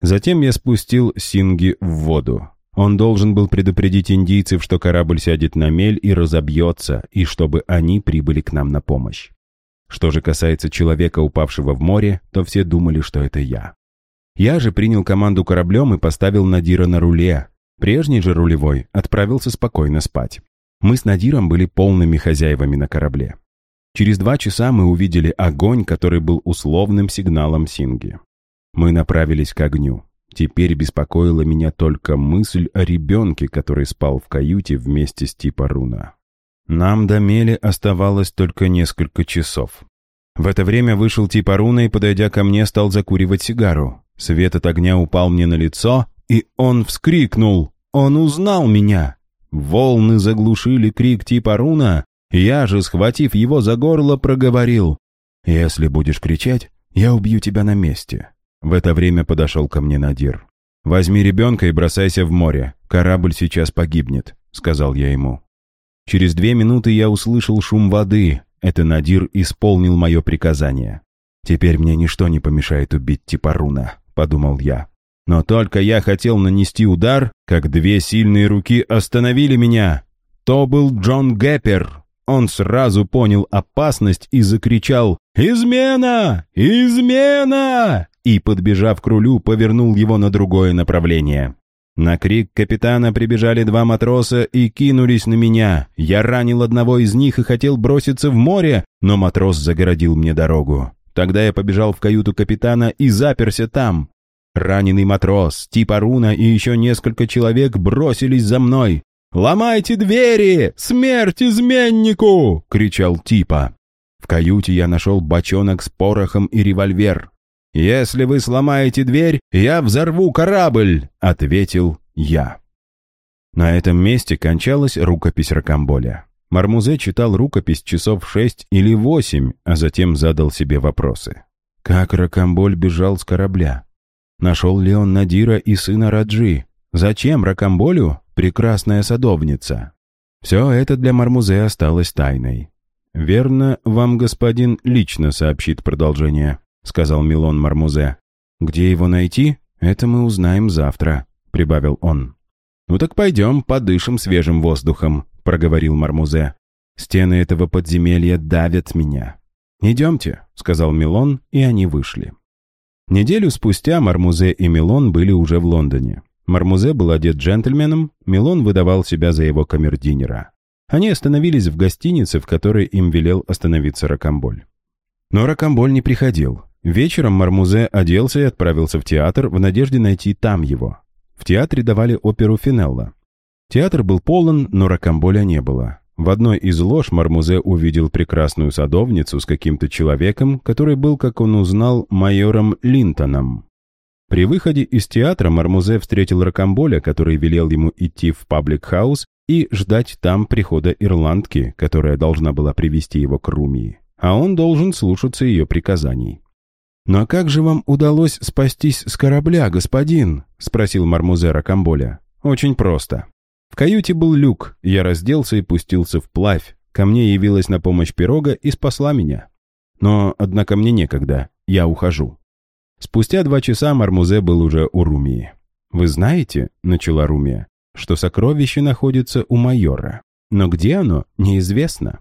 Затем я спустил Синги в воду. Он должен был предупредить индийцев, что корабль сядет на мель и разобьется, и чтобы они прибыли к нам на помощь. Что же касается человека, упавшего в море, то все думали, что это я. Я же принял команду кораблем и поставил Надира на руле. Прежний же рулевой отправился спокойно спать. Мы с Надиром были полными хозяевами на корабле. Через два часа мы увидели огонь, который был условным сигналом Синги. Мы направились к огню. Теперь беспокоила меня только мысль о ребенке, который спал в каюте вместе с Типа Руна. Нам до мели оставалось только несколько часов. В это время вышел Типа Руна и, подойдя ко мне, стал закуривать сигару. Свет от огня упал мне на лицо, и он вскрикнул. Он узнал меня. Волны заглушили крик типа руна, я же, схватив его за горло, проговорил. «Если будешь кричать, я убью тебя на месте». В это время подошел ко мне Надир. «Возьми ребенка и бросайся в море. Корабль сейчас погибнет», — сказал я ему. Через две минуты я услышал шум воды. Это Надир исполнил мое приказание. «Теперь мне ничто не помешает убить Типаруна», — подумал я. Но только я хотел нанести удар, как две сильные руки остановили меня. То был Джон Гэппер. Он сразу понял опасность и закричал «Измена! Измена!» и, подбежав к рулю, повернул его на другое направление. На крик капитана прибежали два матроса и кинулись на меня. Я ранил одного из них и хотел броситься в море, но матрос загородил мне дорогу. Тогда я побежал в каюту капитана и заперся там. Раненый матрос, типа Руна и еще несколько человек бросились за мной. «Ломайте двери! Смерть изменнику!» — кричал Типа. В каюте я нашел бочонок с порохом и револьвер. «Если вы сломаете дверь, я взорву корабль!» — ответил я. На этом месте кончалась рукопись Рокамболя. Мармузе читал рукопись часов шесть или восемь, а затем задал себе вопросы. Как Рокамболь бежал с корабля? Нашел ли он Надира и сына Раджи? Зачем Ракамболю прекрасная садовница? Все это для Мармузе осталось тайной. «Верно, вам господин лично сообщит продолжение», — сказал Милон Мармузе. «Где его найти? Это мы узнаем завтра», — прибавил он. «Ну так пойдем, подышим свежим воздухом», — проговорил Мармузе. «Стены этого подземелья давят меня». «Идемте», — сказал Милон, и они вышли. Неделю спустя Мармузе и Милон были уже в Лондоне. Мармузе был одет джентльменом, Милон выдавал себя за его камердинера. Они остановились в гостинице, в которой им велел остановиться Рокамболь. Но Рокамболь не приходил. Вечером Мармузе оделся и отправился в театр в надежде найти там его. В театре давали оперу Фенелла. Театр был полон, но Рокамболя не было. В одной из лож Мармузе увидел прекрасную садовницу с каким-то человеком, который был, как он узнал, майором Линтоном. При выходе из театра Мармузе встретил Рокамболя, который велел ему идти в паблик-хаус и ждать там прихода ирландки, которая должна была привести его к Румии, а он должен слушаться ее приказаний. «Но как же вам удалось спастись с корабля, господин?» — спросил Мармузе Рокамболя. «Очень просто. В каюте был люк, я разделся и пустился вплавь. Ко мне явилась на помощь пирога и спасла меня. Но, однако, мне некогда, я ухожу. Спустя два часа Мармузе был уже у Румии. «Вы знаете, — начала Румия, — что сокровище находится у майора. Но где оно, неизвестно.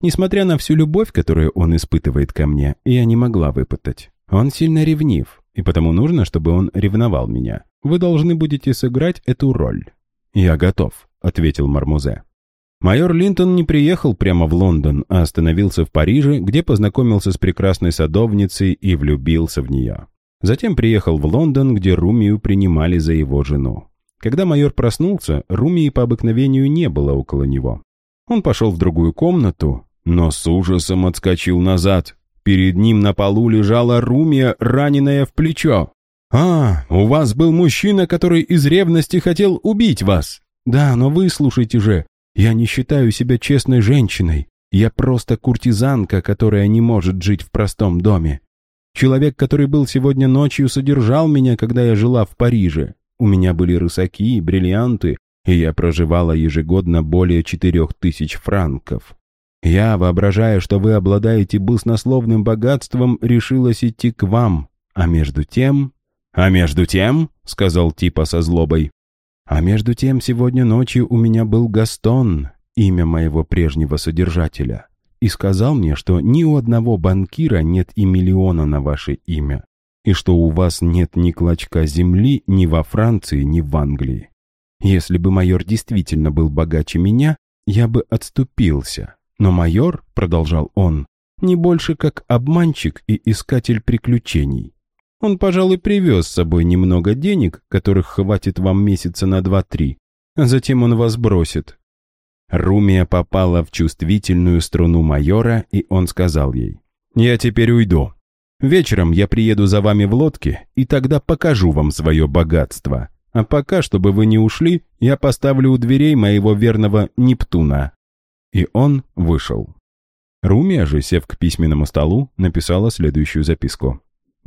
Несмотря на всю любовь, которую он испытывает ко мне, я не могла выпытать. Он сильно ревнив, и потому нужно, чтобы он ревновал меня. Вы должны будете сыграть эту роль». «Я готов», — ответил Мармузе. Майор Линтон не приехал прямо в Лондон, а остановился в Париже, где познакомился с прекрасной садовницей и влюбился в нее. Затем приехал в Лондон, где Румию принимали за его жену. Когда майор проснулся, Румии по обыкновению не было около него. Он пошел в другую комнату, но с ужасом отскочил назад. Перед ним на полу лежала Румия, раненая в плечо. «А, у вас был мужчина, который из ревности хотел убить вас!» «Да, но выслушайте же, я не считаю себя честной женщиной. Я просто куртизанка, которая не может жить в простом доме. Человек, который был сегодня ночью, содержал меня, когда я жила в Париже. У меня были рысаки бриллианты, и я проживала ежегодно более четырех тысяч франков. Я, воображая, что вы обладаете баснословным богатством, решилась идти к вам. А между тем... «А между тем», — сказал Типа со злобой, а между тем сегодня ночью у меня был Гастон, имя моего прежнего содержателя, и сказал мне, что ни у одного банкира нет и миллиона на ваше имя, и что у вас нет ни клочка земли ни во Франции, ни в Англии. Если бы майор действительно был богаче меня, я бы отступился. Но майор, продолжал он, не больше как обманщик и искатель приключений. Он, пожалуй, привез с собой немного денег, которых хватит вам месяца на два-три, а затем он вас бросит». Румия попала в чувствительную струну майора, и он сказал ей, «Я теперь уйду. Вечером я приеду за вами в лодке, и тогда покажу вам свое богатство. А пока, чтобы вы не ушли, я поставлю у дверей моего верного Нептуна». И он вышел. Румия же, сев к письменному столу, написала следующую записку.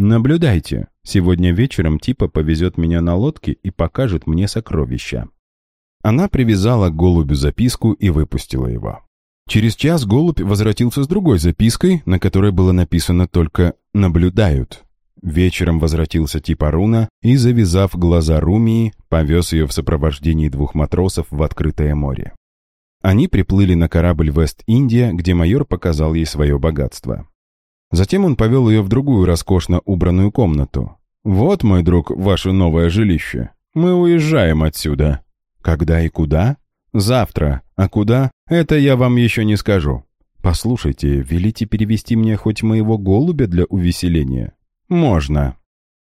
«Наблюдайте. Сегодня вечером типа повезет меня на лодке и покажет мне сокровища». Она привязала голубю записку и выпустила его. Через час голубь возвратился с другой запиской, на которой было написано только «наблюдают». Вечером возвратился типа Руна и, завязав глаза Румии, повез ее в сопровождении двух матросов в открытое море. Они приплыли на корабль Вест-Индия, где майор показал ей свое богатство. Затем он повел ее в другую роскошно убранную комнату. «Вот, мой друг, ваше новое жилище. Мы уезжаем отсюда». «Когда и куда?» «Завтра. А куда? Это я вам еще не скажу». «Послушайте, велите перевести мне хоть моего голубя для увеселения?» «Можно».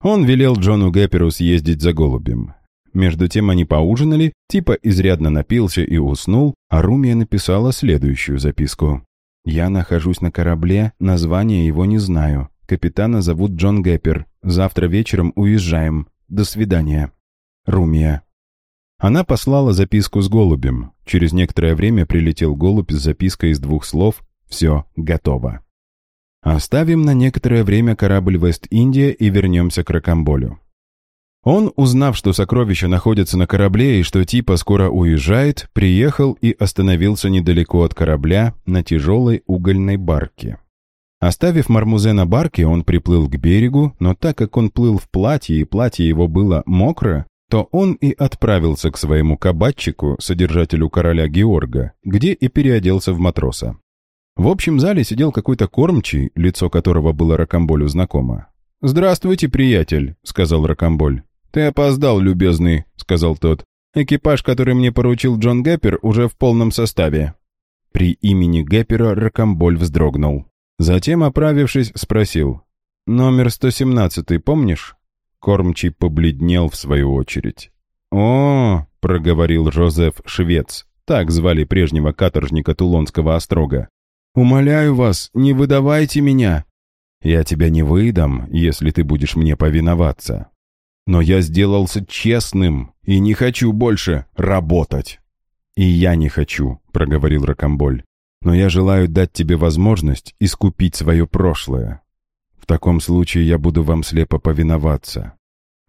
Он велел Джону Гэперу съездить за голубем. Между тем они поужинали, типа изрядно напился и уснул, а Румия написала следующую записку. Я нахожусь на корабле, название его не знаю. Капитана зовут Джон Гэппер. Завтра вечером уезжаем. До свидания. Румия. Она послала записку с голубем. Через некоторое время прилетел голубь с запиской из двух слов «Все, готово». Оставим на некоторое время корабль Вест-Индия и вернемся к Рокамболю. Он, узнав, что сокровища находятся на корабле и что типа скоро уезжает, приехал и остановился недалеко от корабля на тяжелой угольной барке. Оставив Мармузе на барке, он приплыл к берегу, но так как он плыл в платье и платье его было мокро, то он и отправился к своему кабачику, содержателю короля Георга, где и переоделся в матроса. В общем зале сидел какой-то кормчий, лицо которого было Рокамболю знакомо. «Здравствуйте, приятель», — сказал Рокамболь. «Ты опоздал, любезный», — сказал тот. «Экипаж, который мне поручил Джон Гэппер, уже в полном составе». При имени Гэппера Рокомболь вздрогнул. Затем, оправившись, спросил. «Номер 117 помнишь?» Кормчий побледнел в свою очередь. «О, — проговорил Жозеф Швец, так звали прежнего каторжника Тулонского острога. «Умоляю вас, не выдавайте меня!» «Я тебя не выдам, если ты будешь мне повиноваться. Но я сделался честным и не хочу больше работать». «И я не хочу», — проговорил Рокомболь. «Но я желаю дать тебе возможность искупить свое прошлое. В таком случае я буду вам слепо повиноваться».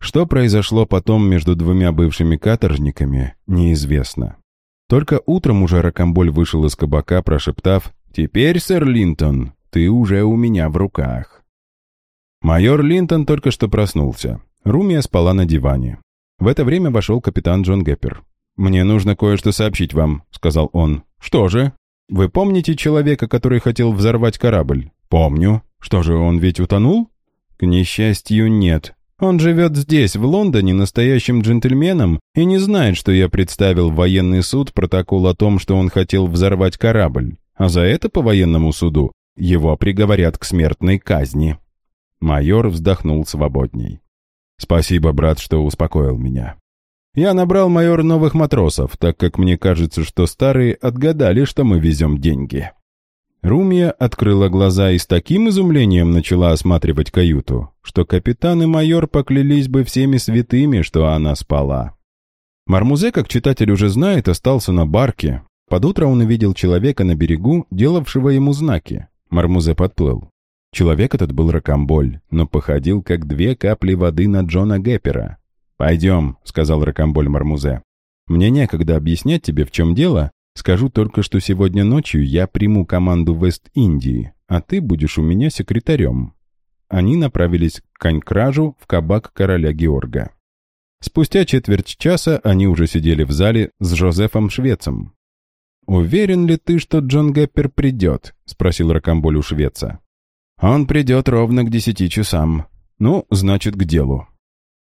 Что произошло потом между двумя бывшими каторжниками, неизвестно. Только утром уже Рокомболь вышел из кабака, прошептав «Теперь, сэр Линтон, ты уже у меня в руках». Майор Линтон только что проснулся. Румия спала на диване. В это время вошел капитан Джон Геппер. «Мне нужно кое-что сообщить вам», — сказал он. «Что же?» «Вы помните человека, который хотел взорвать корабль?» «Помню. Что же, он ведь утонул?» «К несчастью, нет. Он живет здесь, в Лондоне, настоящим джентльменом, и не знает, что я представил в военный суд протокол о том, что он хотел взорвать корабль. А за это по военному суду его приговорят к смертной казни». Майор вздохнул свободней. «Спасибо, брат, что успокоил меня. Я набрал, майор, новых матросов, так как мне кажется, что старые отгадали, что мы везем деньги». Румия открыла глаза и с таким изумлением начала осматривать каюту, что капитан и майор поклялись бы всеми святыми, что она спала. Мармузе, как читатель уже знает, остался на барке. Под утро он увидел человека на берегу, делавшего ему знаки. Мармузе подплыл. Человек этот был ракомболь, но походил как две капли воды на Джона Геппера. «Пойдем», — сказал ракомболь Мармузе. «Мне некогда объяснять тебе, в чем дело. Скажу только, что сегодня ночью я приму команду Вест-Индии, а ты будешь у меня секретарем». Они направились к конькражу в кабак короля Георга. Спустя четверть часа они уже сидели в зале с Жозефом Швецем. «Уверен ли ты, что Джон Геппер придет?» — спросил Рокамболь у швеца. «Он придет ровно к десяти часам. Ну, значит, к делу».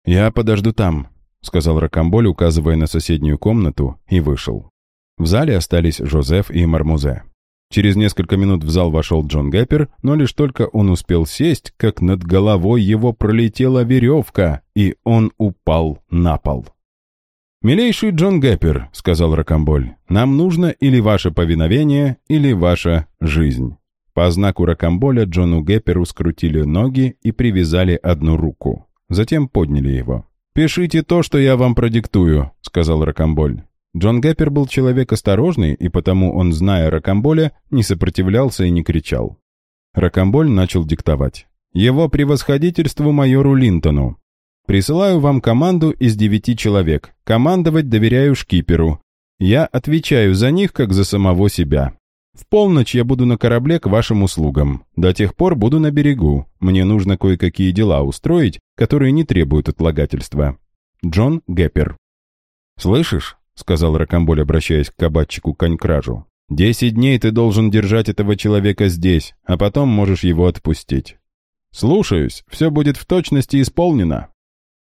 «Я подожду там», — сказал Рокамболь, указывая на соседнюю комнату, и вышел. В зале остались Жозеф и Мармузе. Через несколько минут в зал вошел Джон Гэппер, но лишь только он успел сесть, как над головой его пролетела веревка, и он упал на пол. «Милейший Джон Гэппер», — сказал Рокамболь, — «нам нужно или ваше повиновение, или ваша жизнь». По знаку ракомболя Джону Гепперу скрутили ноги и привязали одну руку. Затем подняли его. «Пишите то, что я вам продиктую», — сказал ракомболь. Джон Геппер был человек осторожный, и потому он, зная ракомболя, не сопротивлялся и не кричал. Ракомболь начал диктовать. «Его превосходительству майору Линтону. Присылаю вам команду из девяти человек. Командовать доверяю шкиперу. Я отвечаю за них, как за самого себя. В полночь я буду на корабле к вашим услугам. До тех пор буду на берегу. Мне нужно кое-какие дела устроить, которые не требуют отлагательства. Джон Геппер. «Слышишь?» — сказал Рокомболь, обращаясь к кабачику Конькражу. «Десять дней ты должен держать этого человека здесь, а потом можешь его отпустить». «Слушаюсь, все будет в точности исполнено».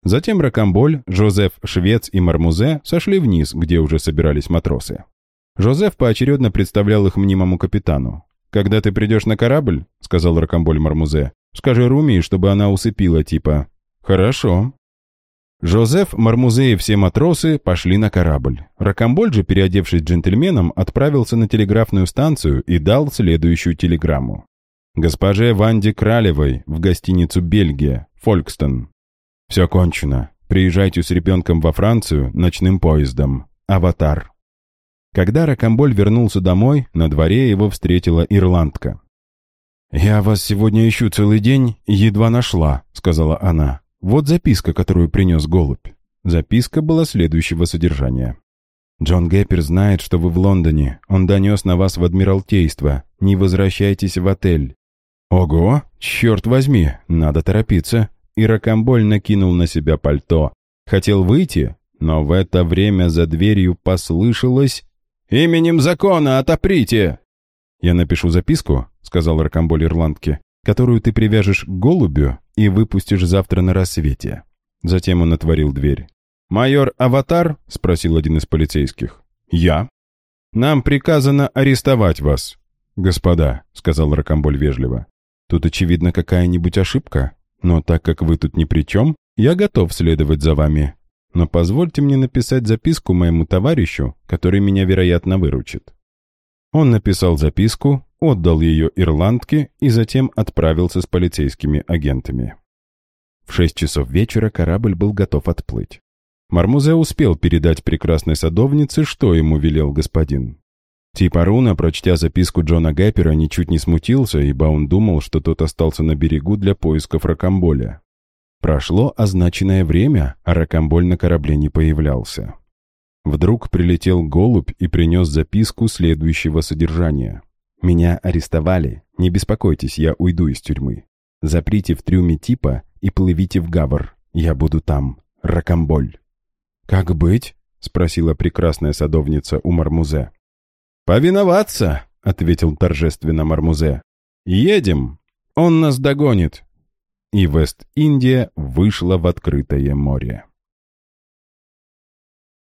Затем Рокомболь, Жозеф Швец и Мармузе сошли вниз, где уже собирались матросы. Жозеф поочередно представлял их мнимому капитану. «Когда ты придешь на корабль», — сказал Рокомболь Мармузе, — «скажи Руми, чтобы она усыпила типа». «Хорошо». Жозеф, Мармузе и все матросы пошли на корабль. Рокомболь же, переодевшись джентльменом, отправился на телеграфную станцию и дал следующую телеграмму. «Госпоже Ванде Кралевой в гостиницу «Бельгия», Фолькстон. Все кончено. Приезжайте с ребенком во Францию ночным поездом. Аватар». Когда Ракамболь вернулся домой, на дворе его встретила ирландка. «Я вас сегодня ищу целый день, едва нашла», — сказала она. «Вот записка, которую принес голубь». Записка была следующего содержания. «Джон Геппер знает, что вы в Лондоне. Он донес на вас в Адмиралтейство. Не возвращайтесь в отель». «Ого! Черт возьми! Надо торопиться!» И Ракамболь накинул на себя пальто. Хотел выйти, но в это время за дверью послышалось «Именем закона отоприте!» «Я напишу записку», — сказал Ракамболь ирландке, «которую ты привяжешь к голубю и выпустишь завтра на рассвете». Затем он отворил дверь. «Майор Аватар?» — спросил один из полицейских. «Я». «Нам приказано арестовать вас». «Господа», — сказал Ракамболь вежливо, «тут, очевидно, какая-нибудь ошибка, но так как вы тут ни при чем, я готов следовать за вами но позвольте мне написать записку моему товарищу, который меня, вероятно, выручит». Он написал записку, отдал ее ирландке и затем отправился с полицейскими агентами. В шесть часов вечера корабль был готов отплыть. Мармузе успел передать прекрасной садовнице, что ему велел господин. Типаруна, прочтя записку Джона Гэпера, ничуть не смутился, ибо он думал, что тот остался на берегу для поисков ракомболя. Прошло означенное время, а ракомболь на корабле не появлялся. Вдруг прилетел голубь и принес записку следующего содержания. «Меня арестовали. Не беспокойтесь, я уйду из тюрьмы. Заприте в трюме типа и плывите в Гавр. Я буду там. Ракомболь». «Как быть?» — спросила прекрасная садовница у Мармузе. «Повиноваться!» — ответил торжественно Мармузе. «Едем! Он нас догонит!» И Вест-Индия вышла в открытое море.